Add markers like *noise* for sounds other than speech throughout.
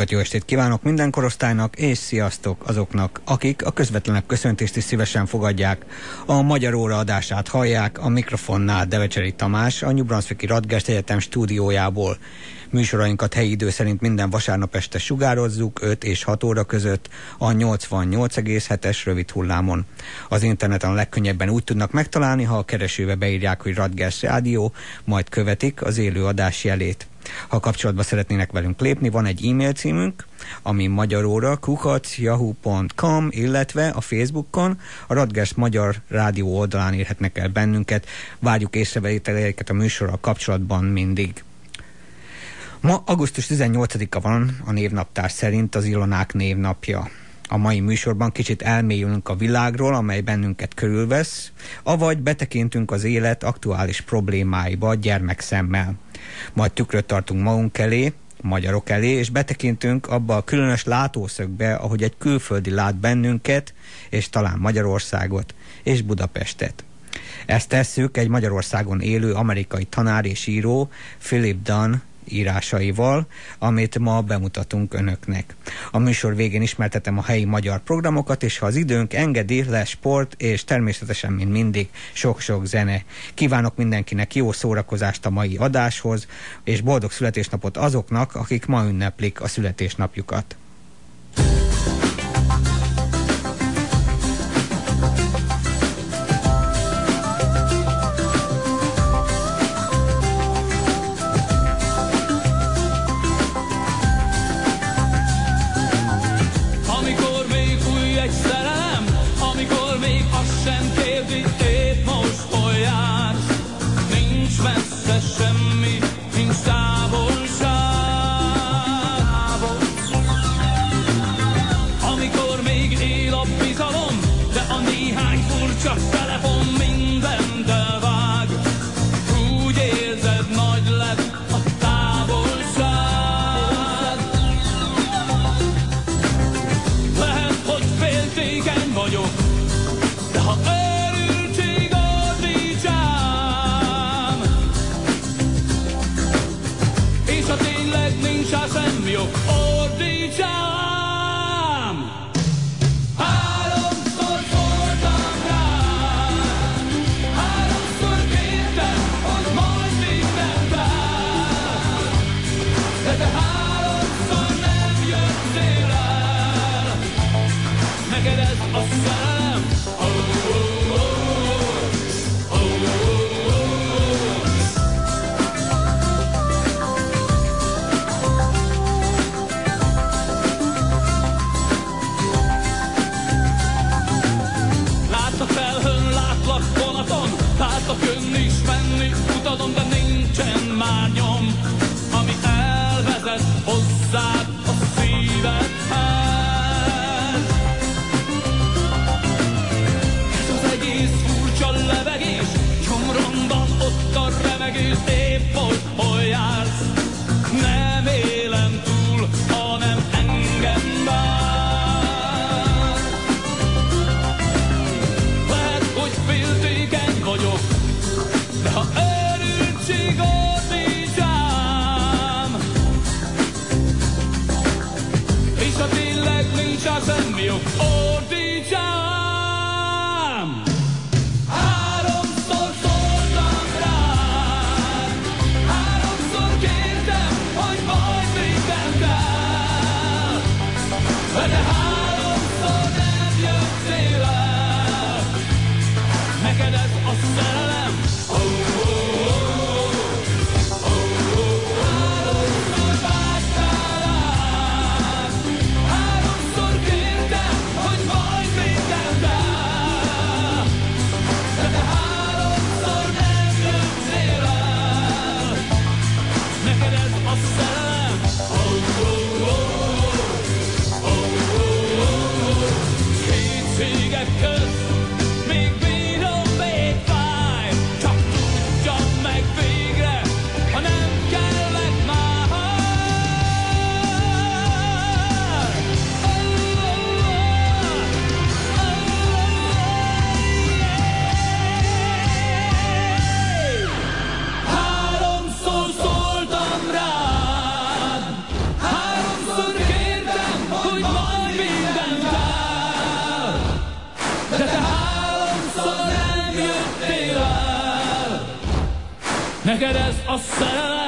hallgatókat, jó estét kívánok minden korosztálynak, és sziasztok azoknak, akik a közvetlenek köszöntést is szívesen fogadják. A Magyar Óra adását hallják, a mikrofonnál Devecseri Tamás, a New Brunswicki Radgest Egyetem stúdiójából. Műsorainkat helyi idő szerint minden vasárnap este sugározzuk 5 és 6 óra között a 88,7-es rövid hullámon. Az interneten legkönnyebben úgy tudnak megtalálni, ha a keresőbe beírják, hogy Radgers Rádió, majd követik az élő adás jelét. Ha kapcsolatba szeretnének velünk lépni, van egy e-mail címünk, ami magyaróra kukacyahoo.com, illetve a Facebookon, a Radgers Magyar Rádió oldalán érhetnek el bennünket. Várjuk észrevételeiket a műsorral kapcsolatban mindig. Ma augusztus 18-a van a névnaptár szerint az Ilonák névnapja. A mai műsorban kicsit elmélyülünk a világról, amely bennünket körülvesz, avagy betekintünk az élet aktuális problémáiba gyermekszemmel. Majd tükröt tartunk magunk elé, magyarok elé, és betekintünk abba a különös látószögbe, ahogy egy külföldi lát bennünket, és talán Magyarországot, és Budapestet. Ezt tesszük egy Magyarországon élő amerikai tanár és író, Philip Dunn írásaival, amit ma bemutatunk önöknek. A műsor végén ismertetem a helyi magyar programokat, és ha az időnk engedi, lesz sport, és természetesen, mint mindig, sok-sok zene. Kívánok mindenkinek jó szórakozást a mai adáshoz, és boldog születésnapot azoknak, akik ma ünneplik a születésnapjukat. I'll ourselves.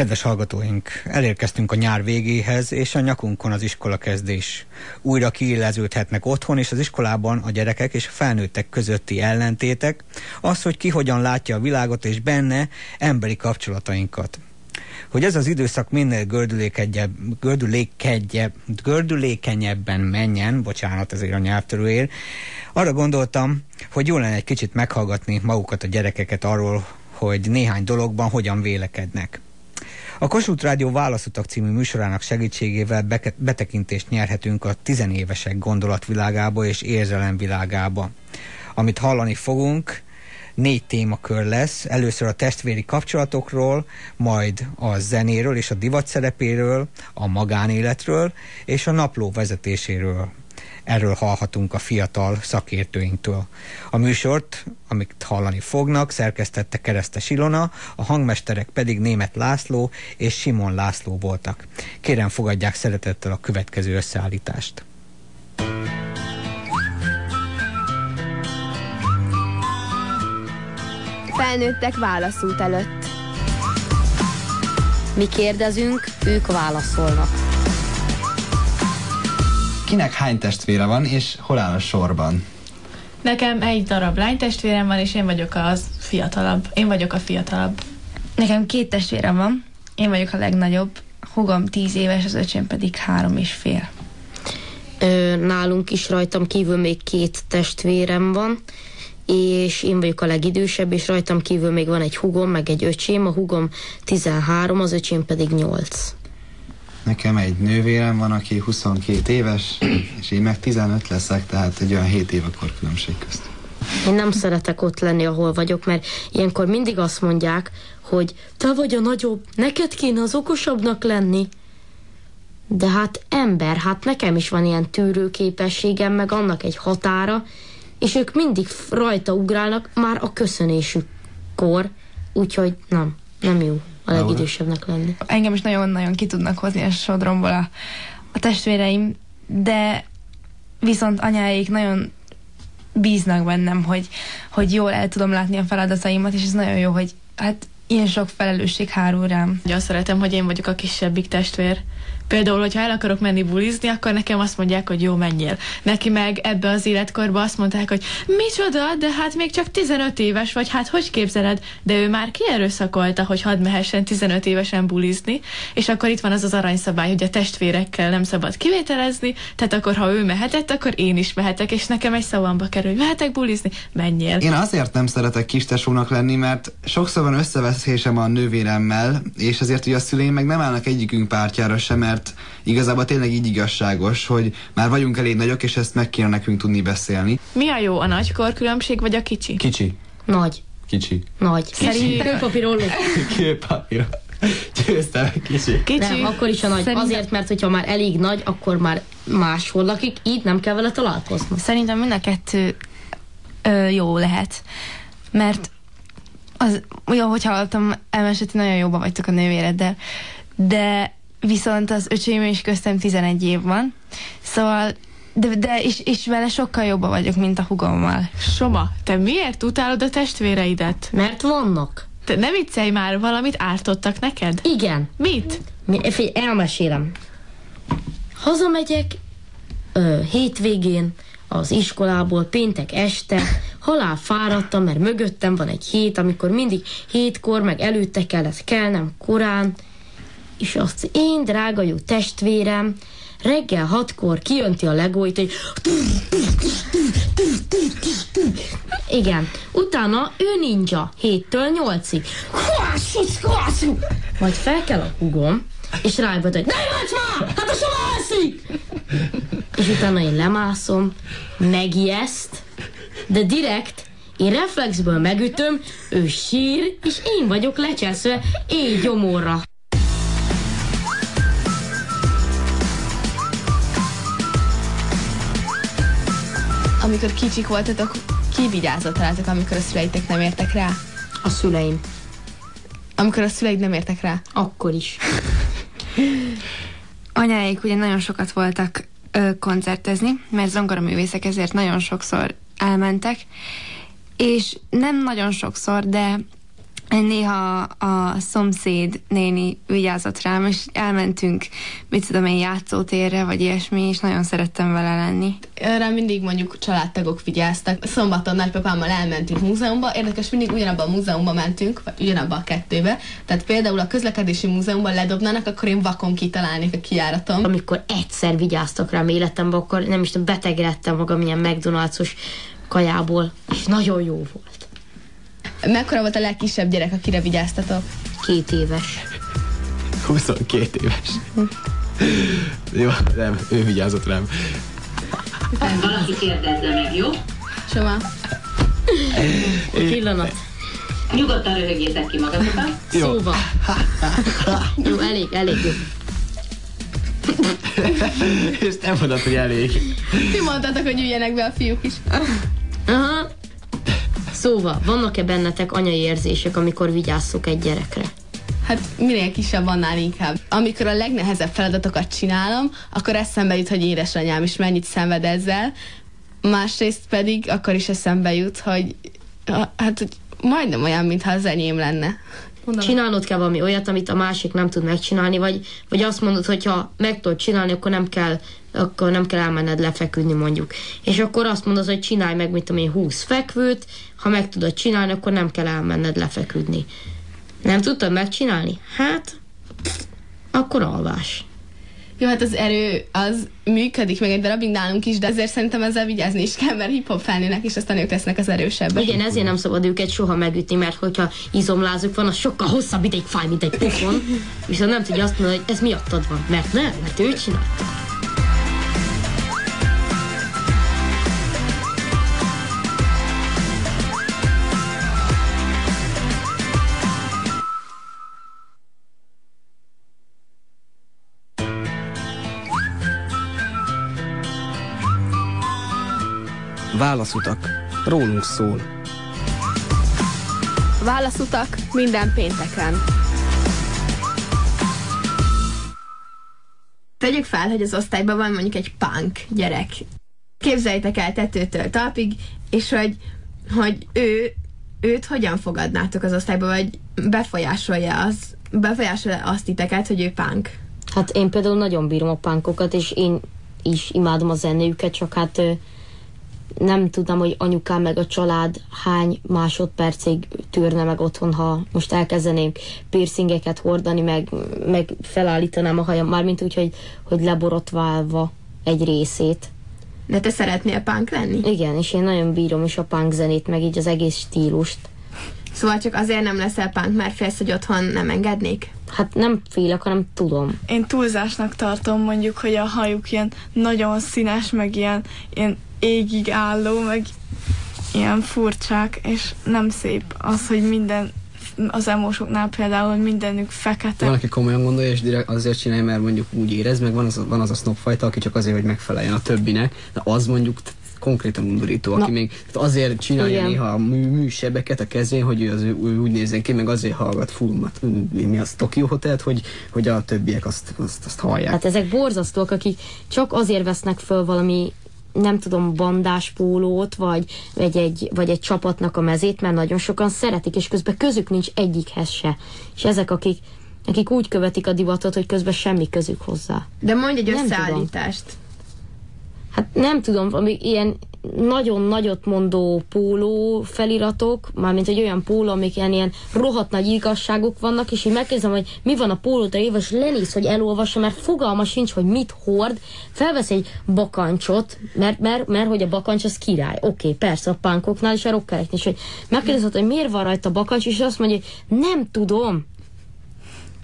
Kedves hallgatóink, elérkeztünk a nyár végéhez, és a nyakunkon az iskola kezdés. Újra kiilleződhetnek otthon, és az iskolában a gyerekek és a felnőttek közötti ellentétek, az, hogy ki hogyan látja a világot, és benne emberi kapcsolatainkat. Hogy ez az időszak minél gördülékenyebb, gördülékenyebben menjen, bocsánat ezért a nyelvtörőért, arra gondoltam, hogy jó lenne egy kicsit meghallgatni magukat a gyerekeket arról, hogy néhány dologban hogyan vélekednek. A Kossuth Rádió Válaszutak című műsorának segítségével betekintést nyerhetünk a tizenévesek gondolatvilágába és érzelemvilágába. Amit hallani fogunk, négy témakör lesz. Először a testvéri kapcsolatokról, majd a zenéről és a divat szerepéről, a magánéletről és a napló vezetéséről. Erről hallhatunk a fiatal szakértőinktől. A műsort, amit hallani fognak, szerkesztette Keresztes Ilona, a hangmesterek pedig Német László és Simon László voltak. Kérem fogadják szeretettel a következő összeállítást. Felnőttek válaszút előtt. Mi kérdezünk, ők válaszolnak kinek hány testvére van, és hol áll a sorban? Nekem egy darab lánytestvérem van, és én vagyok az fiatalabb. Én vagyok a fiatalabb. Nekem két testvérem van, én vagyok a legnagyobb. Hugom tíz éves, az öcsém pedig három és fél. Ö, nálunk is rajtam kívül még két testvérem van, és én vagyok a legidősebb, és rajtam kívül még van egy hugom, meg egy öcsém. A hugom 13, az öcsém pedig 8. Nekem egy nővérem van, aki 22 éves, és én meg 15 leszek, tehát egy olyan 7 éve kor különbség közt. Én nem szeretek ott lenni, ahol vagyok, mert ilyenkor mindig azt mondják, hogy te vagy a nagyobb, neked kéne az okosabbnak lenni. De hát ember, hát nekem is van ilyen tűrőképességem, meg annak egy határa, és ők mindig rajta ugrálnak már a köszönésükkor, úgyhogy nem, nem jó a legidősebbnek lenni. Engem is nagyon-nagyon ki tudnak hozni a sodromból a, a testvéreim, de viszont anyáik nagyon bíznak bennem, hogy, hogy jól el tudom látni a feladataimat, és ez nagyon jó, hogy hát ilyen sok felelősség hárul rám. Nagyon szeretem, hogy én vagyok a kisebbik testvér. Például, hogyha el akarok menni bulizni, akkor nekem azt mondják, hogy jó, menjél. Neki meg ebbe az életkorba azt mondták, hogy micsoda, de hát még csak 15 éves vagy, hát hogy képzeled? De ő már kierőszakolta, hogy hadd mehessen 15 évesen bulizni, és akkor itt van az az aranyszabály, hogy a testvérekkel nem szabad kivételezni, tehát akkor ha ő mehetett, akkor én is mehetek, és nekem egy szavamba kerül, hogy mehetek bulizni, menjél. Én azért nem szeretek kistesónak lenni, mert sokszor van összeveszésem a nővéremmel, és ezért ugye a szüleim meg nem állnak egyikünk pártjára sem, mert igazából tényleg így igazságos, hogy már vagyunk elég nagyok, és ezt meg kéne nekünk tudni beszélni. Mi a jó, a nagy korkülönbség vagy a kicsi? Kicsi. Nagy, Kicsi. nagy. Szerintem kőpapírolló. Kőpapír. *laughs* Győztem, kicsi. Kicsi? Nem, akkor is a nagy. Szerintem- Azért, mert hogyha már elég nagy, akkor már máshol lakik, így nem kell vele találkozni. Szerintem mind a kettő ö, jó lehet, mert az, jó, hogy hallottam, elmesett, nagyon jóban vagytok a nővéreddel, de viszont az öcsém is köztem 11 év van, szóval de, de és, és vele sokkal jobban vagyok, mint a hugommal. Soma, te miért utálod a testvéreidet? Mert vannak. Te ne viccelj már, valamit ártottak neked? Igen. Mit? Mi, figyelj, elmesélem. Hazamegyek ö, hétvégén az iskolából péntek este, halál fáradtam, mert mögöttem van egy hét, amikor mindig hétkor, meg előtte kellett kelnem korán, és azt én, drága jó testvérem, reggel hatkor kijönti a legóit, hogy igen. Utána ő ninja, héttől nyolcig. Majd fel kell a hugom, és rájött, hogy ne jöjj már! Hát a soma alszik! És utána én lemászom, megijeszt, de direkt én reflexből megütöm, ő sír, és én vagyok lecseszve, én gyomorra. Amikor kicsik voltatok, ki vigyázott rátok, amikor a szüleitek nem értek rá? A szüleim. Amikor a szüleid nem értek rá? Akkor is. Anyáik ugye nagyon sokat voltak ö, koncertezni, mert zongoraművészek ezért nagyon sokszor elmentek, és nem nagyon sokszor, de néha a szomszéd néni vigyázott rám, és elmentünk, mit tudom én, játszótérre, vagy ilyesmi, és nagyon szerettem vele lenni. Rá mindig mondjuk családtagok vigyáztak. Szombaton nagypapámmal elmentünk múzeumba. Érdekes, mindig ugyanabban a múzeumba mentünk, vagy ugyanabban a kettőbe. Tehát például a közlekedési múzeumban ledobnának, akkor én vakon kitalálnék a kiáratom. Amikor egyszer vigyáztak rám életemben, akkor nem is tudom, beteg lettem magam ilyen McDonald's-os kajából, és nagyon jó volt. Mekkora volt a legkisebb gyerek, akire vigyáztatok? Két éves. 22 éves. Jó, nem, ő vigyázott rám. Valaki kérdezze meg, jó? Soma. Pillanat. Nyugodtan röhögjétek ki magatokat. Jó. Szóval. Jó, elég, elég jó. És nem mondod, hogy elég. Ti mondtátok, hogy üljenek be a fiúk is. Aha. Szóval, vannak-e bennetek anyai érzések, amikor vigyázzuk egy gyerekre? Hát minél kisebb, annál inkább. Amikor a legnehezebb feladatokat csinálom, akkor eszembe jut, hogy édesanyám is mennyit szenved ezzel. Másrészt pedig akkor is eszembe jut, hogy hát hogy majdnem olyan, mintha az enyém lenne. Mondom, Csinálnod kell valami olyat, amit a másik nem tud megcsinálni, vagy, vagy azt mondod, hogy ha meg tudod csinálni, akkor nem kell akkor nem kell elmenned lefeküdni mondjuk. És akkor azt mondod, hogy csinálj meg, mit tudom én, 20 fekvőt, ha meg tudod csinálni, akkor nem kell elmenned lefeküdni. Nem tudtad megcsinálni? Hát, akkor alvás. Jó, hát az erő az működik meg egy darabig nálunk is, de ezért szerintem ezzel vigyázni is kell, mert hip-hop felnőnek, és aztán ők lesznek az erősebbek. Igen, ezért nem szabad őket soha megütni, mert hogyha izomlázuk van, az sokkal hosszabb ideig fáj, mint egy pofon. Viszont nem tudja azt mondani, hogy ez miattad van. Mert nem, mert ő csinálta. Válaszutak. Rólunk szól. Válaszutak minden pénteken. Tegyük fel, hogy az osztályban van mondjuk egy punk gyerek. Képzeljétek el tetőtől talpig, és hogy, hogy ő, őt hogyan fogadnátok az osztályba, vagy befolyásolja az, befolyásolja azt titeket, hogy ő punk? Hát én például nagyon bírom a pánkokat, és én is imádom a zenéjüket, csak hát nem tudom, hogy anyukám meg a család hány másodpercig tűrne meg otthon, ha most elkezdenénk piercingeket hordani, meg, meg felállítanám a hajam, mármint úgy, hogy, hogy leborotválva egy részét. De te szeretnél punk lenni? Igen, és én nagyon bírom is a punk zenét, meg így az egész stílust. Szóval csak azért nem leszel punk, mert félsz, hogy otthon nem engednék? Hát nem félek, hanem tudom. Én túlzásnak tartom mondjuk, hogy a hajuk ilyen nagyon színes, meg ilyen, ilyen égig álló, meg ilyen furcsák, és nem szép az, hogy minden az emósoknál például, mindenük fekete. Van, aki komolyan gondolja, és direkt azért csinálja, mert mondjuk úgy érez, meg van az, van az a snob fajta, aki csak azért, hogy megfeleljen a többinek, de az mondjuk konkrétan undorító, aki Na. még tehát azért csinálja Igen. néha a mű, műsebeket a kezén, hogy ő, az, ő úgy nézzen ki, meg azért hallgat fulmat, mi az Tokyo Hotelt, hogy, hogy a többiek azt, azt, azt hallják. Hát ezek borzasztóak, akik csak azért vesznek föl valami nem tudom, bandás pólót, vagy, vagy, egy, vagy egy csapatnak a mezét, mert nagyon sokan szeretik, és közben közük nincs egyikhez se. És ezek, akik, akik úgy követik a divatot, hogy közben semmi közük hozzá. De mondj egy Nem összeállítást. Hát nem tudom, valami ilyen nagyon nagyot mondó póló feliratok, mármint egy olyan póló, amik ilyen, ilyen rohadt nagy igazságok vannak, és így megkérdezem, hogy mi van a pólóta éve, és lenéz, hogy elolvassa, mert fogalma sincs, hogy mit hord, felvesz egy bakancsot, mert, mert, mert hogy a bakancs az király. Oké, okay, persze, a pánkoknál és a rockereknél is, hogy megkérdezed, hogy miért van rajta bakancs, és azt mondja, hogy nem tudom,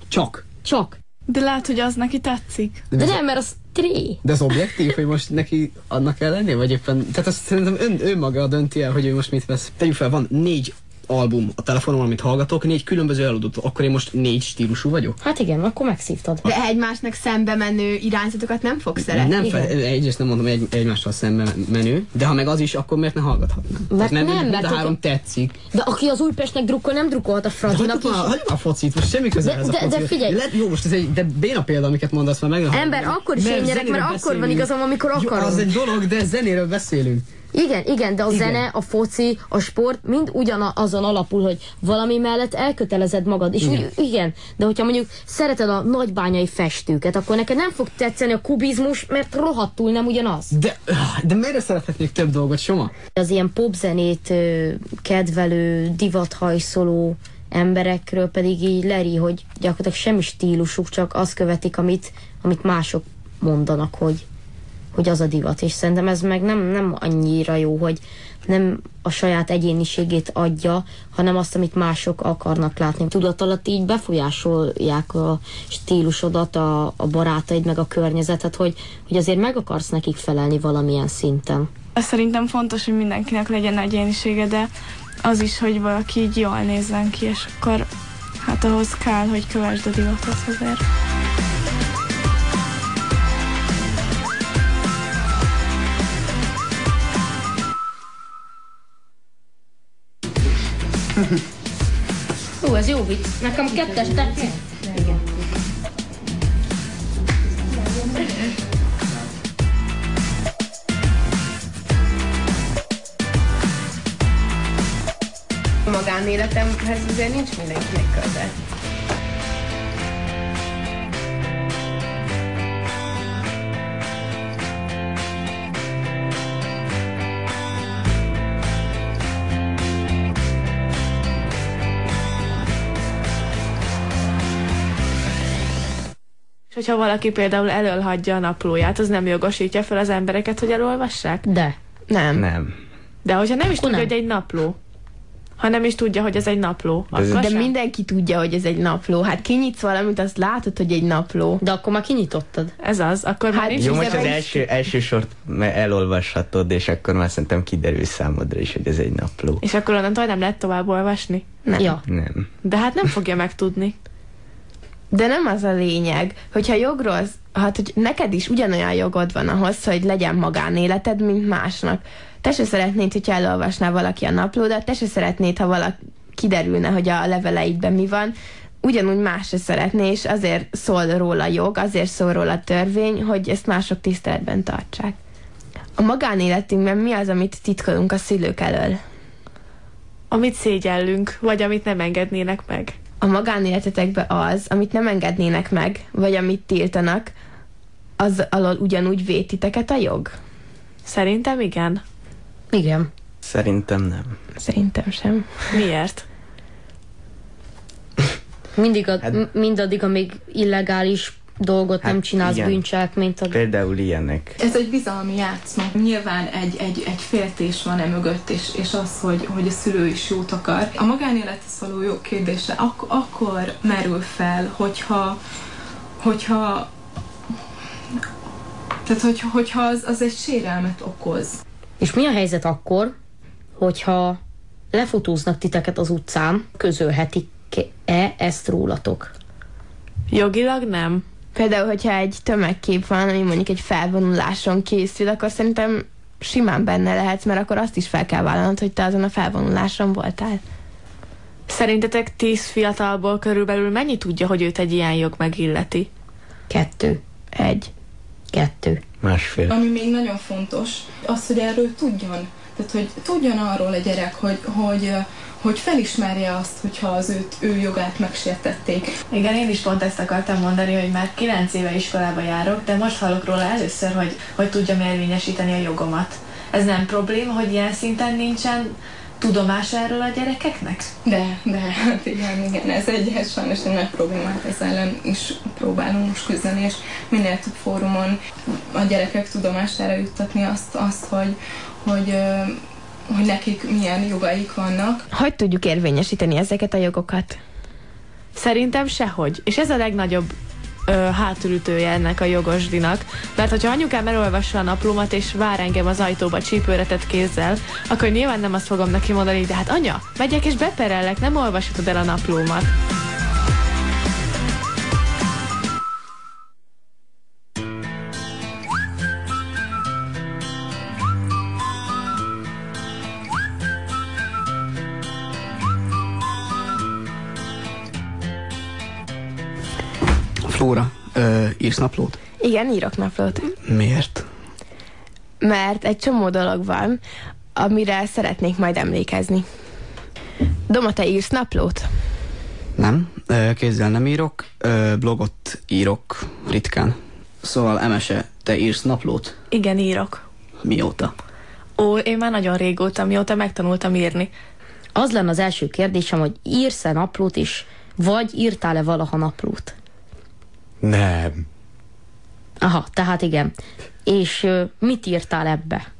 Csak. csak. De lehet, hogy az neki tetszik. De nem, mert az tré. De az objektív, hogy most neki annak kell lenni, vagy éppen... Tehát azt szerintem ön, ő maga dönti el, hogy ő most mit vesz. Tegyük fel, van négy album a telefonomon, amit hallgatok, négy különböző eladótól. Akkor én most négy stílusú vagyok? Hát igen, akkor megszívtad. De egymásnak szembe menő irányzatokat nem fogsz szeretni. Nem fel, egyrészt nem mondom, egy, egymással szemben menő, de ha meg az is, akkor miért ne hallgathatnám? Tehát nem, mind mert a három hogyha- tetszik. De aki az Újpestnek drukkol, nem drukkolhat a Fradinak Hagyjuk *laughs* is. már, a focit, most semmi köze De- ez a de- de foci. figyelj. Lehet, jó, most ez egy de béna példa, amiket mondasz, mert meg Ember, akkor is én nyerek, mert akkor van igazam, amikor Jó, akarom. az egy dolog, de zenéről beszélünk. Igen, igen, de a Igen. zene, a foci, a sport mind ugyanazon alapul, hogy valami mellett elkötelezed magad. És Igen. igen. igen, de hogyha mondjuk szereted a nagybányai festőket, akkor neked nem fog tetszeni a kubizmus, mert rohadtul nem ugyanaz. De, de miért szerethetnék több dolgot, Soma? Az ilyen popzenét kedvelő, divathajszoló emberekről pedig így leri, hogy gyakorlatilag semmi stílusuk, csak azt követik, amit, amit mások mondanak, hogy, hogy az a divat. És szerintem ez meg nem, nem annyira jó, hogy nem a saját egyéniségét adja, hanem azt, amit mások akarnak látni. Tudat alatt így befolyásolják a stílusodat, a, a barátaid, meg a környezetet, hogy, hogy azért meg akarsz nekik felelni valamilyen szinten. Szerintem fontos, hogy mindenkinek legyen egyénisége, de az is, hogy valaki így jól nézzen ki, és akkor hát ahhoz kell, hogy kövesd a divatot azért. Ó, ez jó vicc. Nekem kettes tetszik. Igen. Magánéletemhez azért nincs mindenkinek köze. Hogyha valaki például elölhagyja a naplóját, az nem jogosítja fel az embereket, hogy elolvassák? De. Nem. Nem. De hogyha nem is Akkor tudja, nem. hogy egy napló, ha nem is tudja, hogy ez egy napló, De akkor De sem. mindenki tudja, hogy ez egy napló. Hát kinyitsz valamit, azt látod, hogy egy napló. De akkor már kinyitottad. Ez az, akkor már Hát nincs Jó, most az meg- első, első sort me- elolvashatod, és akkor már szerintem kiderül számodra is, hogy ez egy napló. És akkor onnantól nem lehet tovább olvasni. Nem. Ja. Nem. De hát nem fogja megtudni. De nem az a lényeg, hogyha jogról, hát hogy neked is ugyanolyan jogod van ahhoz, hogy legyen magánéleted, mint másnak. te se szeretnéd, hogyha elolvasná valaki a naplódat, te se szeretnéd, ha valaki kiderülne, hogy a leveleidben mi van, ugyanúgy más se szeretné, és azért szól róla jog, azért szól róla a törvény, hogy ezt mások tiszteletben tartsák. A magánéletünkben mi az, amit titkolunk a szülők elől? Amit szégyellünk, vagy amit nem engednének meg. A magánéletetekben az, amit nem engednének meg, vagy amit tiltanak, az alól ugyanúgy véd titeket a jog? Szerintem igen. Igen. Szerintem nem. Szerintem sem. Miért? Mindig a, hát, mindaddig, amíg illegális dolgot hát nem csinálsz igen. bűncselekményt. Ad... Például ilyenek. Ez egy bizalmi játszma. Nyilván egy, egy, egy féltés van e mögött, és, és az, hogy, hogy a szülő is jót akar. A magánélethez való jog kérdése ak- akkor merül fel, hogyha, hogyha tehát, hogy, hogyha az, az egy sérelmet okoz. És mi a helyzet akkor, hogyha lefotóznak titeket az utcán, közölhetik-e ezt rólatok? Jogilag nem. Például, hogyha egy tömegkép van, ami mondjuk egy felvonuláson készül, akkor szerintem simán benne lehetsz, mert akkor azt is fel kell vállalnod, hogy te azon a felvonuláson voltál. Szerintetek tíz fiatalból körülbelül mennyi tudja, hogy őt egy ilyen jog megilleti? Kettő. Egy. Kettő. Másfél. Ami még nagyon fontos, az, hogy erről tudjon. Tehát, hogy tudjon arról a gyerek, hogy, hogy, hogy felismerje azt, hogyha az őt, ő jogát megsértették. Igen, én is pont ezt akartam mondani, hogy már 9 éve iskolába járok, de most hallok róla először, hogy, hogy tudjam érvényesíteni a jogomat. Ez nem probléma, hogy ilyen szinten nincsen tudomás erről a gyerekeknek? De, de, hát igen, igen, ez egy ez sajnos egy nagy problémát, ezzel ellen is próbálunk most küzdeni, és minél több fórumon a gyerekek tudomására juttatni azt, azt hogy, hogy hogy nekik milyen jogaik vannak. Hogy tudjuk érvényesíteni ezeket a jogokat? Szerintem sehogy. És ez a legnagyobb ö, hátulütője ennek a jogosdinak. Mert hogyha anyukám elolvassa a naplómat, és vár engem az ajtóba csípőre tett kézzel, akkor nyilván nem azt fogom neki mondani, de hát anya, megyek és beperellek, nem olvashatod el a naplómat. Írsz naplót? Igen, írok naplót. Miért? Mert egy csomó dolog van, amire szeretnék majd emlékezni. Doma, te írsz naplót? Nem, kézzel nem írok, blogot írok ritkán. Szóval Emese, te írsz naplót? Igen, írok. Mióta? Ó, én már nagyon régóta, mióta megtanultam írni. Az lenne az első kérdésem, hogy írsz-e naplót is, vagy írtál-e valaha naplót? Nem. Aha, tehát igen. És mit írtál ebbe?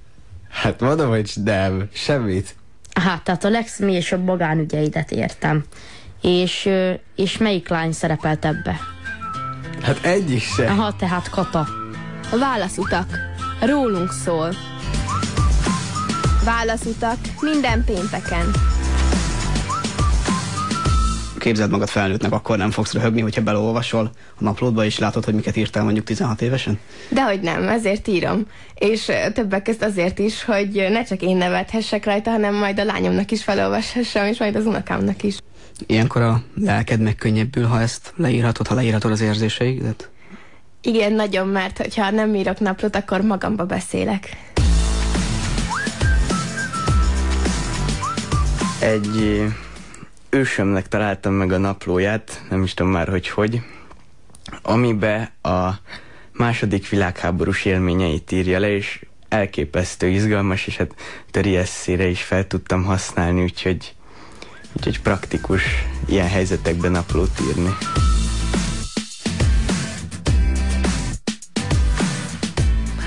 Hát mondom, hogy nem, semmit. Hát, tehát a legszemélyesebb magánügyeidet értem. És, és melyik lány szerepelt ebbe? Hát egyik se. Aha, tehát Kata. A válaszutak. Rólunk szól. Válaszutak minden pénteken. Képzeld magad felnőttnek, akkor nem fogsz röhögni, hogyha belolvasol a naplódba, és látod, hogy miket írtál mondjuk 16 évesen? Dehogy nem, ezért írom. És többek között azért is, hogy ne csak én nevethessek rajta, hanem majd a lányomnak is felolvashassam, és majd az unokámnak is. Ilyenkor a lelked megkönnyebbül, ha ezt leírhatod, ha leírhatod az érzéseidet? Igen, nagyon, mert hogyha nem írok naplót, akkor magamba beszélek. Egy ősömnek találtam meg a naplóját, nem is tudom már, hogy hogy, amibe a második világháborús élményeit írja le, és elképesztő izgalmas, és hát töri eszére is fel tudtam használni, úgyhogy, úgyhogy praktikus ilyen helyzetekben naplót írni.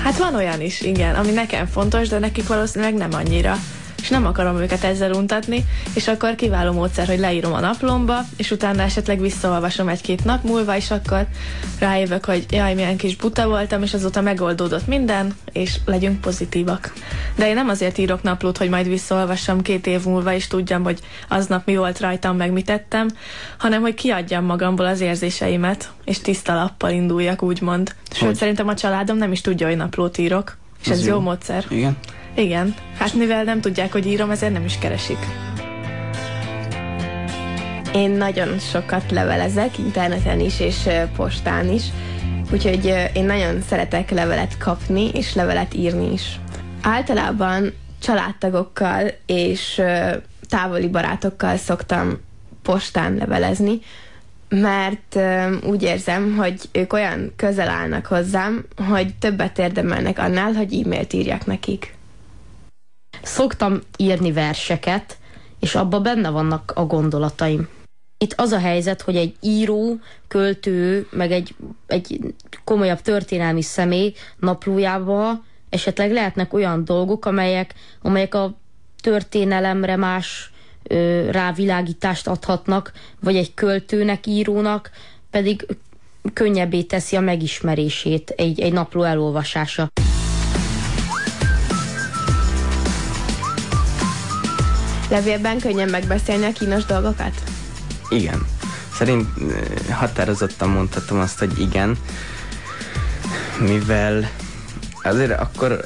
Hát van olyan is, igen, ami nekem fontos, de nekik valószínűleg nem annyira. És nem akarom őket ezzel untatni, és akkor kiváló módszer, hogy leírom a naplomba, és utána esetleg visszaolvasom egy-két nap múlva, és akkor rájövök, hogy jaj, milyen kis buta voltam, és azóta megoldódott minden, és legyünk pozitívak. De én nem azért írok naplót, hogy majd visszaolvassam két év múlva, és tudjam, hogy aznap mi volt rajtam, meg mit tettem, hanem hogy kiadjam magamból az érzéseimet, és tiszta lappal induljak, úgymond. Sőt, Hogy? szerintem a családom nem is tudja, hogy naplót írok. És Az ez jó. jó módszer. Igen. Igen, hát mivel nem tudják, hogy írom, ezért nem is keresik. Én nagyon sokat levelezek, interneten is és postán is, úgyhogy én nagyon szeretek levelet kapni és levelet írni is. Általában családtagokkal és távoli barátokkal szoktam postán levelezni, mert úgy érzem, hogy ők olyan közel állnak hozzám, hogy többet érdemelnek annál, hogy e-mailt írjak nekik. Szoktam írni verseket, és abba benne vannak a gondolataim. Itt az a helyzet, hogy egy író, költő, meg egy, egy komolyabb történelmi személy naplójába esetleg lehetnek olyan dolgok, amelyek, amelyek a történelemre más ö, rávilágítást adhatnak, vagy egy költőnek, írónak pedig könnyebbé teszi a megismerését egy, egy napló elolvasása. Levélben könnyen megbeszélni a kínos dolgokat? Igen. Szerint eh, határozottan mondhatom azt, hogy igen, mivel azért akkor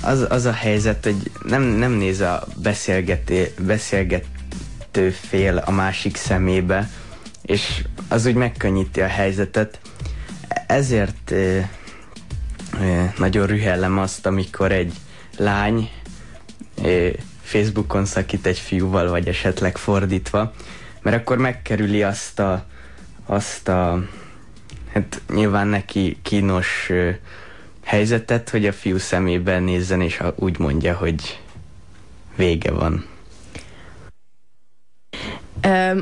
az, az a helyzet, hogy nem, nem néz a beszélgeté, beszélgető fél a másik szemébe, és az úgy megkönnyíti a helyzetet. Ezért eh, eh, nagyon rühellem azt, amikor egy lány eh, Facebookon szakít egy fiúval, vagy esetleg fordítva, mert akkor megkerüli azt a, azt a hát nyilván neki kínos helyzetet, hogy a fiú szemében nézzen, és úgy mondja, hogy vége van.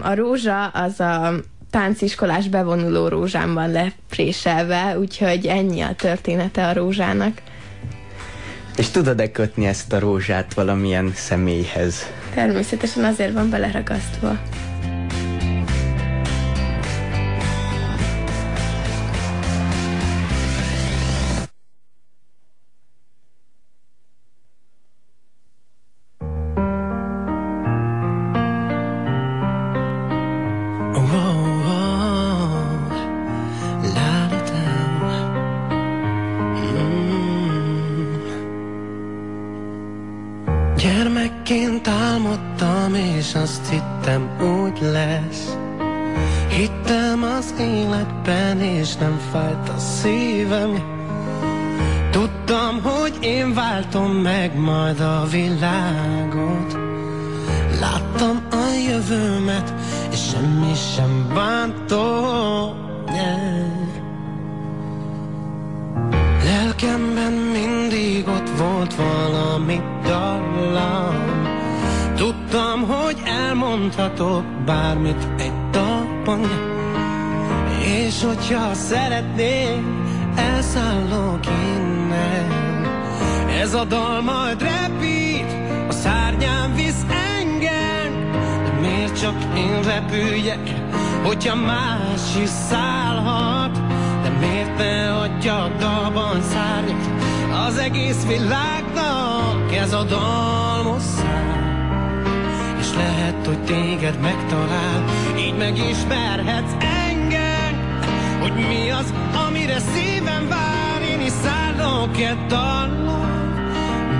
A rózsa az a tánciskolás bevonuló rózsán van lepréselve, úgyhogy ennyi a története a rózsának. És tudod-e kötni ezt a rózsát valamilyen személyhez? Természetesen azért van beleragasztva. Úgy lesz. Hittem az életben, és nem fájt a szívem. Tudtam, hogy én váltom meg majd a világot. Láttam a jövőmet, és semmi sem bántó. Yeah. Lelkemben mindig ott volt valami dallam Tudtam, hogy elmondhatok bármit egy dalban És hogyha szeretnék, elszállok innen. Ez a dal majd repít, a szárnyán visz engem. De miért csak én repüljek, hogyha más is szállhat? De miért ne adja a dalban szárnyat az egész világnak? Ez a dalmos szám És lehet, hogy téged megtalál, így megismerhetsz engem Hogy mi az, amire szívem vár, én is szállok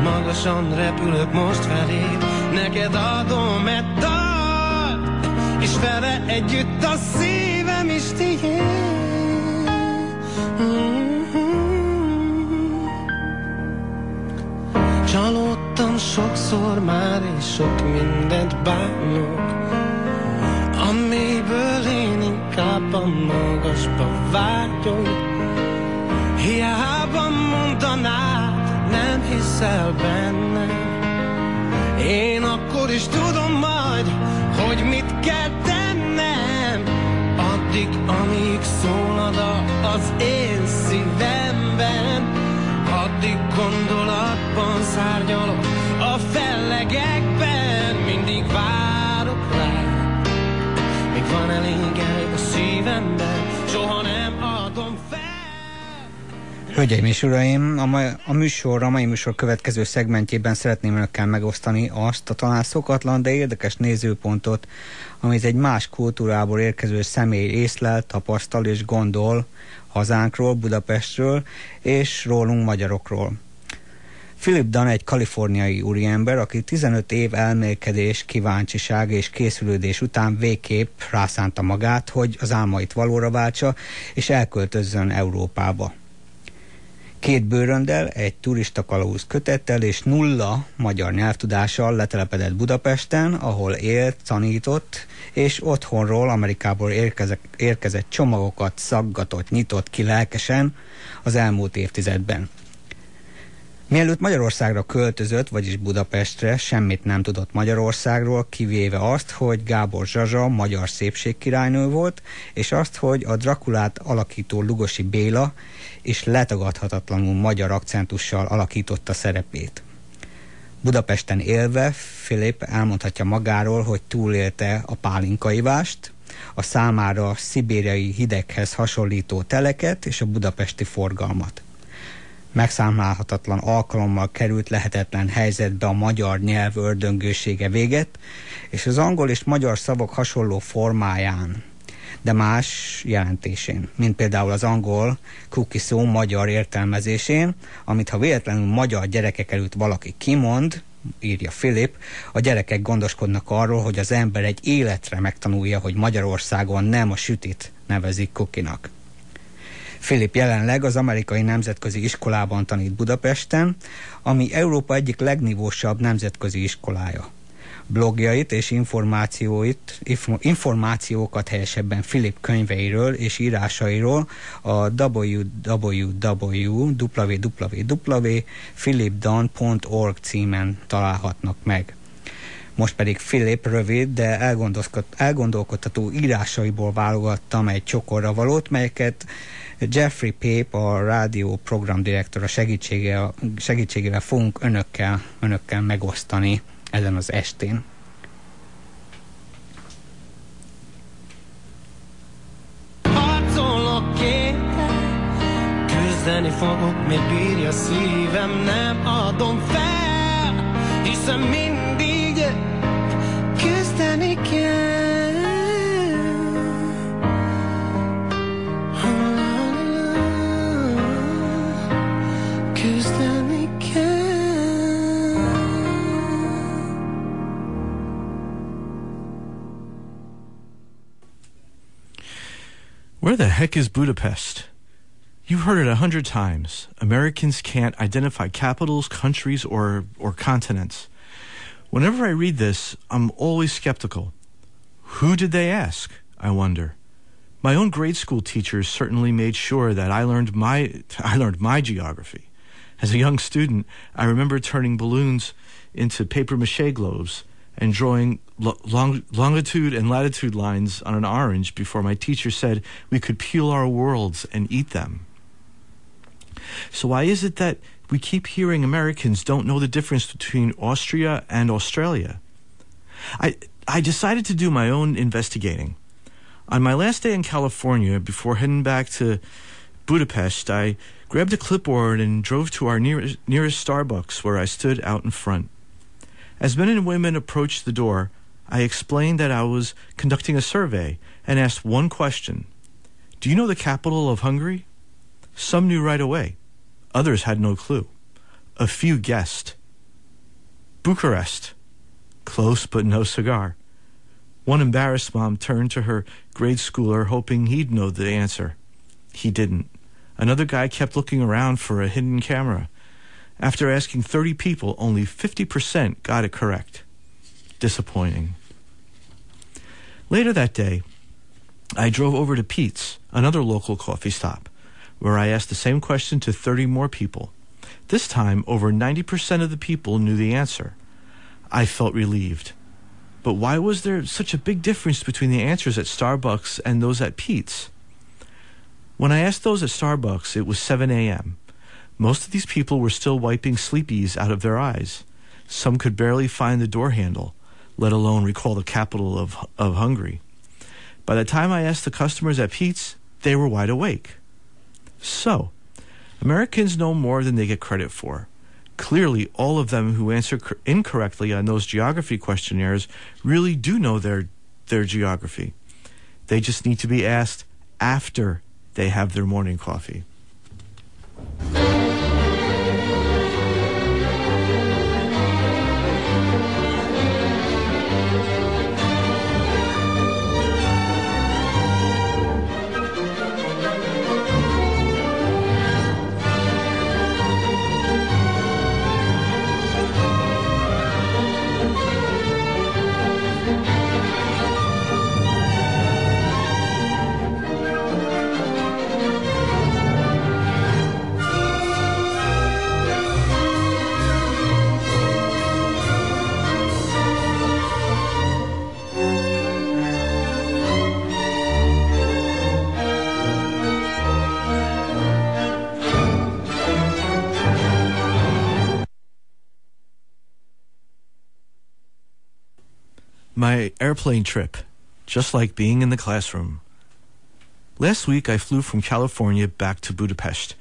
Magasan repülök most feléd, neked adom egy dal És vele együtt a szívem is tiéd Sokszor már, és sok mindent bánok. Amiből én inkább a magasba vágyom Hiába mondanád, nem hiszel bennem Én akkor is tudom majd, hogy mit kell tennem. Addig, amíg szól a dal az én szívemben Hölgyeim és uraim, a, ma, a műsor, a mai műsor következő szegmentjében szeretném önökkel megosztani azt a talán szokatlan, de érdekes nézőpontot, amit egy más kultúrából érkező személy észlel, tapasztal és gondol hazánkról, Budapestről és rólunk magyarokról. Philip Dunn egy kaliforniai úriember, aki 15 év elmélkedés, kíváncsiság és készülődés után végképp rászánta magát, hogy az álmait valóra váltsa, és elköltözzön Európába. Két bőröndel, egy turista kalauz kötettel és nulla magyar nyelvtudással letelepedett Budapesten, ahol élt, tanított, és otthonról Amerikából érkezett, érkezett csomagokat szaggatott, nyitott ki lelkesen az elmúlt évtizedben. Mielőtt Magyarországra költözött, vagyis Budapestre, semmit nem tudott Magyarországról, kivéve azt, hogy Gábor Zsazsa magyar szépségkirálynő volt, és azt, hogy a Drakulát alakító Lugosi Béla és letagadhatatlanul magyar akcentussal alakította szerepét. Budapesten élve Filip elmondhatja magáról, hogy túlélte a pálinkaivást, a számára szibériai hideghez hasonlító teleket és a budapesti forgalmat megszámlálhatatlan alkalommal került lehetetlen helyzetbe a magyar nyelv ördöngősége véget, és az angol és magyar szavak hasonló formáján, de más jelentésén, mint például az angol cookie szó magyar értelmezésén, amit ha véletlenül magyar gyerekek előtt valaki kimond, írja Filip, a gyerekek gondoskodnak arról, hogy az ember egy életre megtanulja, hogy Magyarországon nem a sütit nevezik kukinak. Philip jelenleg az amerikai nemzetközi iskolában tanít Budapesten, ami Európa egyik legnívósabb nemzetközi iskolája. Blogjait és információit, információkat helyesebben Philip könyveiről és írásairól a www.philipdon.org címen találhatnak meg. Most pedig Philip rövid, de elgondolkodtató írásaiból válogattam egy csokorra valót, melyeket Jeffrey Pape, a rádió programdirektora segítségével, segítségével fogunk önökkel, önökkel megosztani ezen az estén. küzdeni fogok, még bírja szívem, nem adom fel, hiszen mindig Where the heck is Budapest? You've heard it a hundred times. Americans can't identify capitals, countries, or, or continents. Whenever I read this, I'm always skeptical. Who did they ask? I wonder. My own grade school teachers certainly made sure that I learned my, *laughs* I learned my geography. As a young student, I remember turning balloons into paper mache globes and drawing long, longitude and latitude lines on an orange before my teacher said we could peel our worlds and eat them. So, why is it that we keep hearing Americans don't know the difference between Austria and Australia? I, I decided to do my own investigating. On my last day in California, before heading back to Budapest, I grabbed a clipboard and drove to our nearest, nearest Starbucks where I stood out in front. As men and women approached the door, I explained that I was conducting a survey and asked one question Do you know the capital of Hungary? Some knew right away, others had no clue. A few guessed. Bucharest. Close, but no cigar. One embarrassed mom turned to her grade schooler, hoping he'd know the answer. He didn't. Another guy kept looking around for a hidden camera. After asking 30 people, only 50% got it correct. Disappointing. Later that day, I drove over to Pete's, another local coffee stop, where I asked the same question to 30 more people. This time, over 90% of the people knew the answer. I felt relieved. But why was there such a big difference between the answers at Starbucks and those at Pete's? When I asked those at Starbucks, it was 7 a.m. Most of these people were still wiping sleepies out of their eyes. Some could barely find the door handle, let alone recall the capital of, of Hungary. By the time I asked the customers at Pete's, they were wide awake. So, Americans know more than they get credit for. Clearly, all of them who answer cor- incorrectly on those geography questionnaires really do know their, their geography. They just need to be asked after they have their morning coffee. My airplane trip, just like being in the classroom. Last week, I flew from California back to Budapest.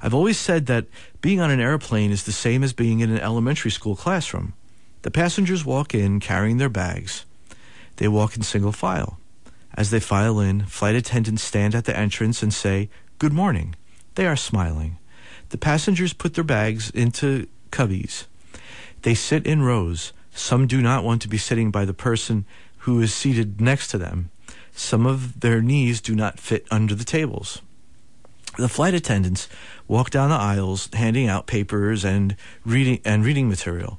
I've always said that being on an airplane is the same as being in an elementary school classroom. The passengers walk in carrying their bags. They walk in single file. As they file in, flight attendants stand at the entrance and say, Good morning. They are smiling. The passengers put their bags into cubbies. They sit in rows. Some do not want to be sitting by the person who is seated next to them. Some of their knees do not fit under the tables. The flight attendants walk down the aisles handing out papers and reading and reading material.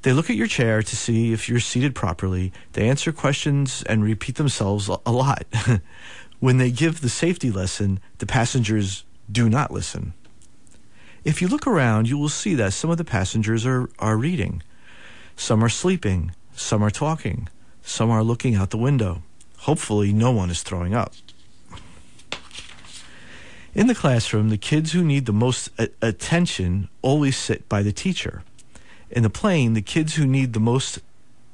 They look at your chair to see if you're seated properly. They answer questions and repeat themselves a, lot. *laughs* when they give the safety lesson, the passengers do not listen. If you look around, you will see that some of the passengers are, are reading. Some are sleeping. Some are talking. Some are looking out the window. Hopefully, no one is throwing up. In the classroom, the kids who need the most a- attention always sit by the teacher. In the plane, the kids who need the most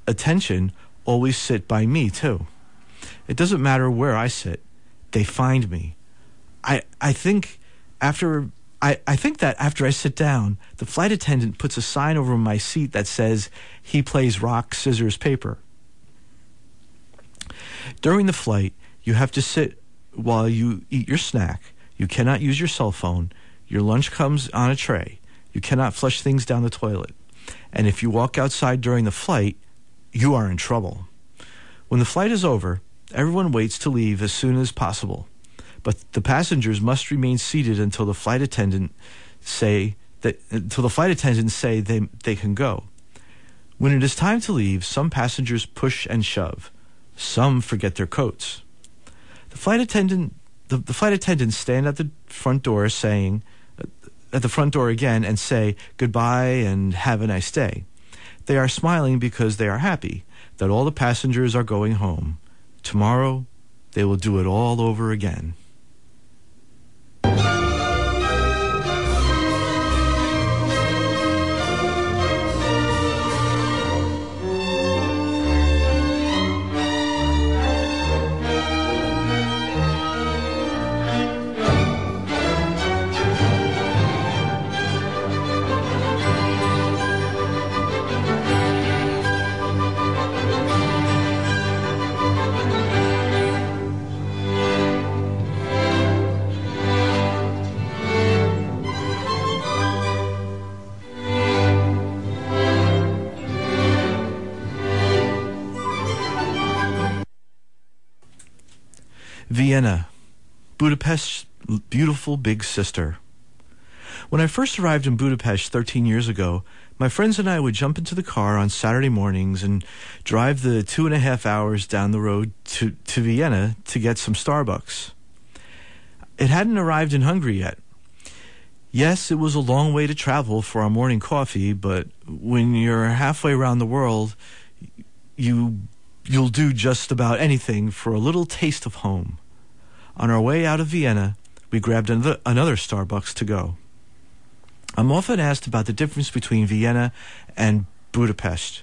attention always sit by me, too. It doesn't matter where I sit, they find me. I, I think after I, I think that after I sit down, the flight attendant puts a sign over my seat that says he plays rock, scissors, paper. During the flight, you have to sit while you eat your snack. You cannot use your cell phone. Your lunch comes on a tray. You cannot flush things down the toilet. And if you walk outside during the flight, you are in trouble. When the flight is over, everyone waits to leave as soon as possible. But the passengers must remain seated until the flight attendant say that until the flight attendants say they they can go. When it is time to leave, some passengers push and shove. Some forget their coats. The flight attendant the, the flight attendants stand at the front door saying at the front door again and say goodbye and have a nice day. They are smiling because they are happy that all the passengers are going home. Tomorrow they will do it all over again. Thank you. Vienna, Budapest's beautiful big sister. When I first arrived in Budapest 13 years ago, my friends and I would jump into the car on Saturday mornings and drive the two and a half hours down the road to, to Vienna to get some Starbucks. It hadn't arrived in Hungary yet. Yes, it was a long way to travel for our morning coffee, but when you're halfway around the world, you you'll do just about anything for a little taste of home. On our way out of Vienna, we grabbed another, another Starbucks to go. I'm often asked about the difference between Vienna and Budapest.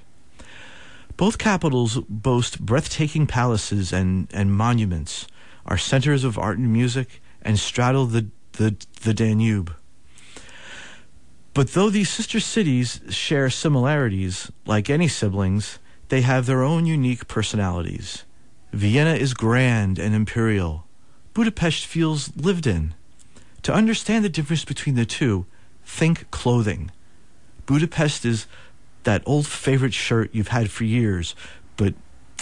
Both capitals boast breathtaking palaces and, and monuments, are centers of art and music, and straddle the, the, the Danube. But though these sister cities share similarities, like any siblings, they have their own unique personalities. Vienna is grand and imperial. Budapest feels lived in. To understand the difference between the two, think clothing. Budapest is that old favorite shirt you've had for years, but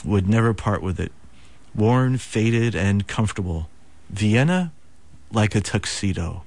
would never part with it. Worn, faded, and comfortable. Vienna, like a tuxedo.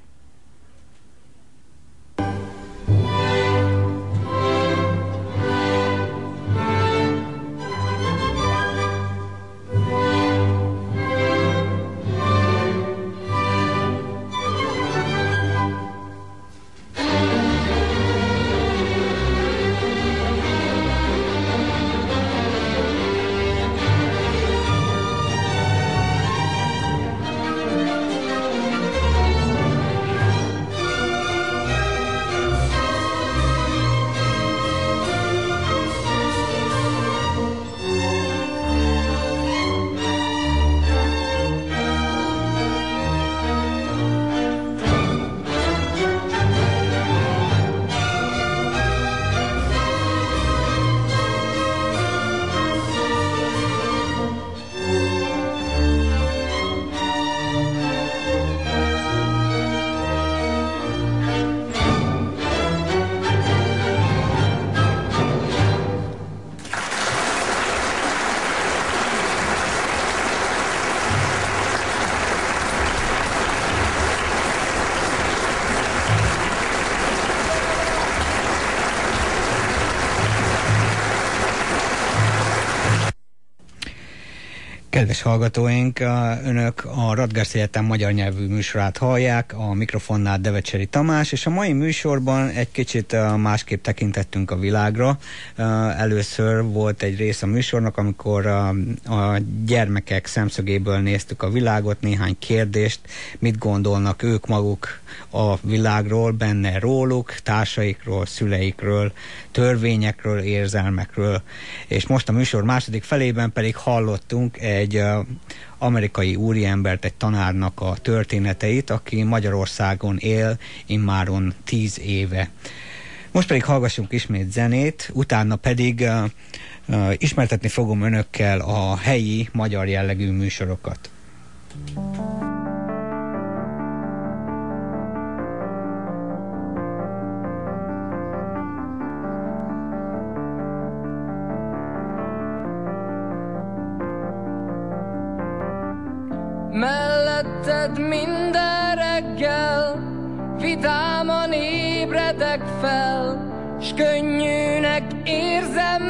Kedves hallgatóink, önök a Radgers Egyetem magyar nyelvű műsorát hallják, a mikrofonnál Devecseri Tamás, és a mai műsorban egy kicsit másképp tekintettünk a világra. Először volt egy rész a műsornak, amikor a gyermekek szemszögéből néztük a világot, néhány kérdést, mit gondolnak ők maguk a világról, benne róluk, társaikról, szüleikről, törvényekről, érzelmekről. És most a műsor második felében pedig hallottunk egy uh, amerikai úriembert, egy tanárnak a történeteit, aki Magyarországon él immáron tíz éve. Most pedig hallgassunk ismét zenét, utána pedig uh, ismertetni fogom önökkel a helyi magyar jellegű műsorokat. Melletted minden reggel Vidáman ébredek fel S könnyűnek érzem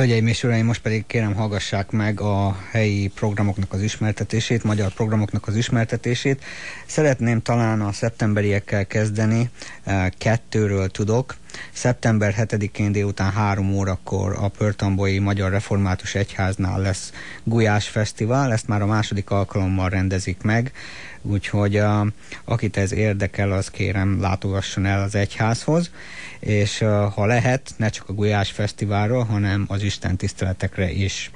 Hölgyeim és uraim, most pedig kérem hallgassák meg a helyi programoknak az ismertetését, magyar programoknak az ismertetését. Szeretném talán a szeptemberiekkel kezdeni, eh, kettőről tudok. Szeptember 7-én délután 3 órakor a Pörtamboi Magyar Református Egyháznál lesz Gulyás Fesztivál, ezt már a második alkalommal rendezik meg, úgyhogy a, akit ez érdekel, az kérem látogasson el az egyházhoz, és ha lehet, ne csak a Gulyás Fesztiválra, hanem az Isten tiszteletekre is.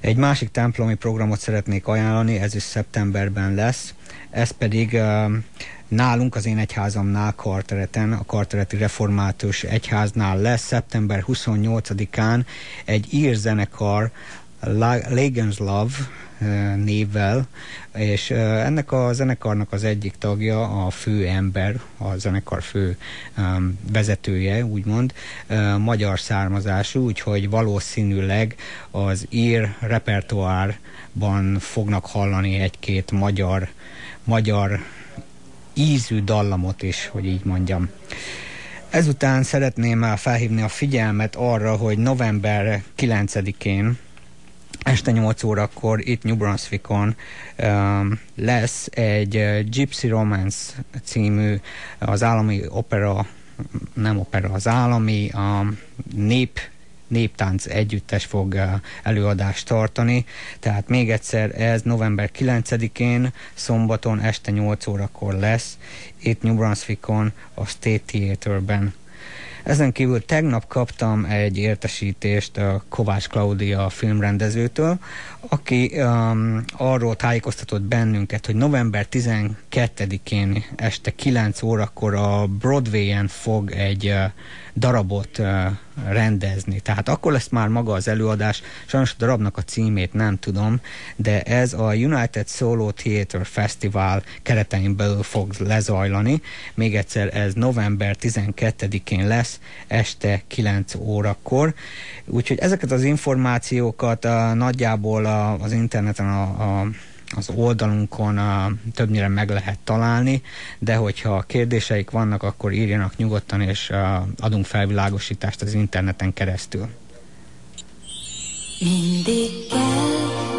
Egy másik templomi programot szeretnék ajánlani, ez is szeptemberben lesz, ez pedig nálunk az én egyházamnál Kartereten, a Kartereti Református Egyháznál lesz. Szeptember 28-án egy ír Legans Love névvel, és ennek a zenekarnak az egyik tagja, a fő ember, a zenekar fő vezetője, úgymond, uh, magyar származású, úgyhogy valószínűleg az ír repertoárban fognak hallani egy-két magyar, magyar ízű dallamot is, hogy így mondjam. Ezután szeretném felhívni a figyelmet arra, hogy november 9-én este 8 órakor itt New Brunswickon um, lesz egy uh, Gypsy Romance című az állami opera, nem opera, az állami um, nép néptánc együttes fog uh, előadást tartani. Tehát még egyszer ez november 9-én szombaton este 8 órakor lesz itt New Brunswickon a State Theatre-ben. Ezen kívül tegnap kaptam egy értesítést a Kovács Klaudia filmrendezőtől, aki um, arról tájékoztatott bennünket, hogy november 12-én este 9 órakor a Broadway-en fog egy uh, darabot rendezni. Tehát akkor lesz már maga az előadás, sajnos a darabnak a címét nem tudom, de ez a United Solo Theatre Festival keretein belül fog lezajlani. Még egyszer ez november 12-én lesz, este 9 órakor. Úgyhogy ezeket az információkat uh, nagyjából uh, az interneten a, a az oldalunkon a, többnyire meg lehet találni, de hogyha kérdéseik vannak, akkor írjanak nyugodtan, és a, adunk felvilágosítást az interneten keresztül. Mindig kell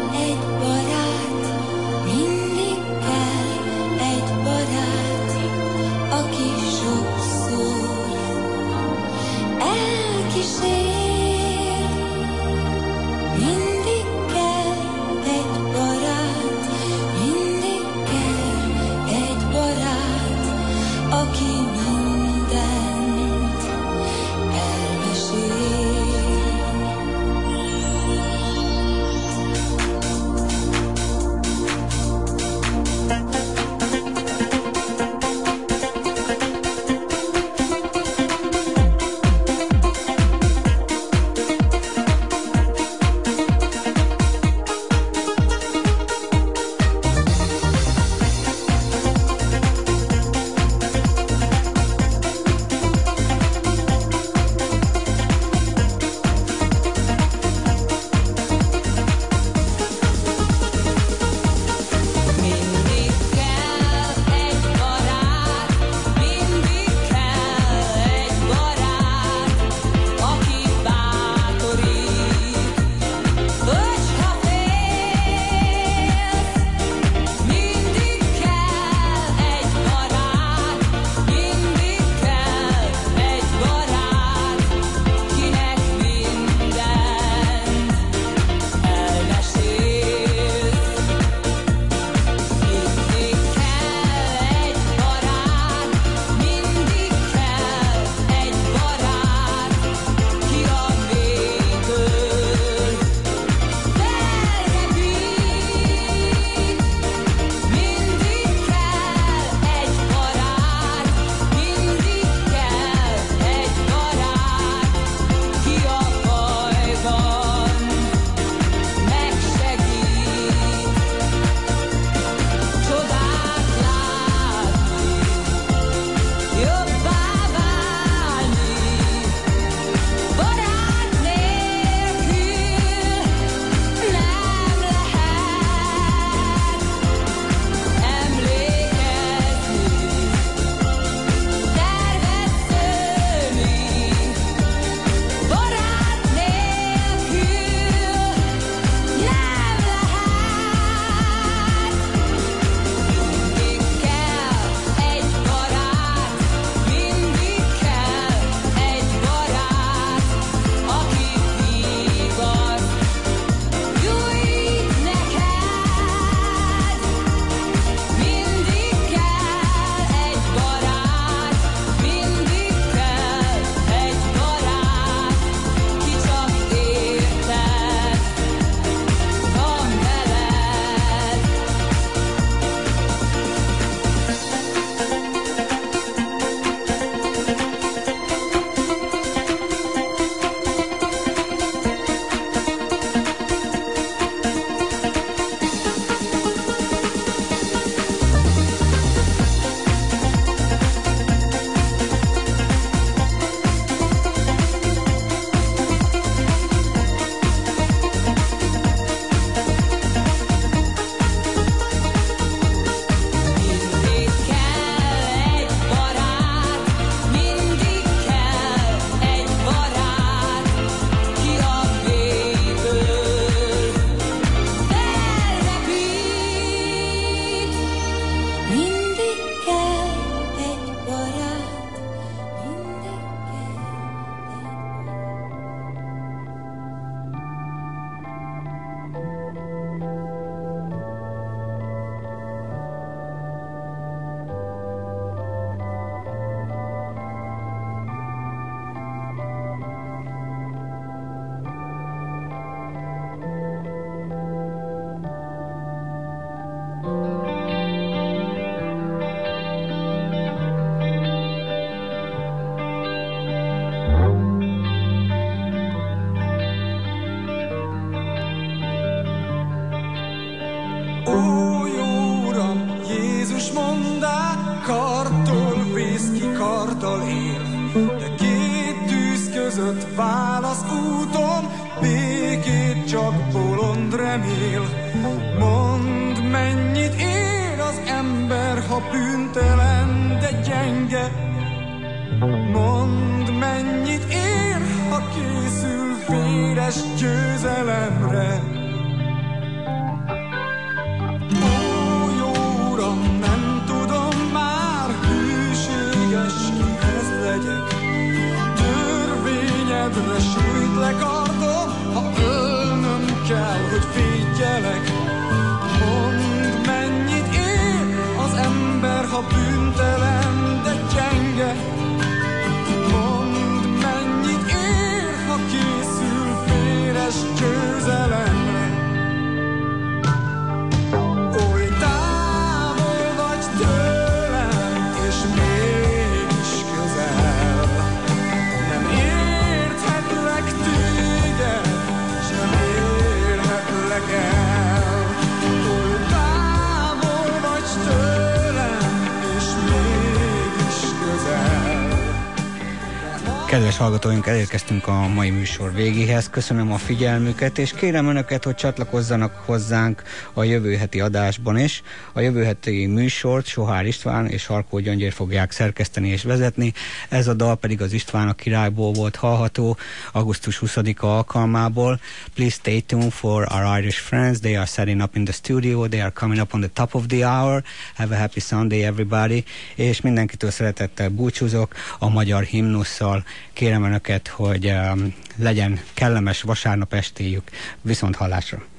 ha bűntelen, de gyenge. Mondd, mennyit ér, ha készül véres győzelemre. Ó, jó nem tudom már, hűséges kihez legyek. Törvényedre Kedves hallgatóink, elérkeztünk a mai műsor végéhez. Köszönöm a figyelmüket, és kérem Önöket, hogy csatlakozzanak hozzánk a jövő heti adásban is. A jövő heti műsort Sohár István és Harkó Gyöngyér fogják szerkeszteni és vezetni. Ez a dal pedig az István a királyból volt hallható augusztus 20-a alkalmából. Please stay tuned for our Irish friends. They are setting up in the studio. They are coming up on the top of the hour. Have a happy Sunday, everybody. És mindenkitől szeretettel búcsúzok a magyar himnusszal. Kérem Önöket, hogy um, legyen kellemes vasárnap estéjük. Viszont hallásra!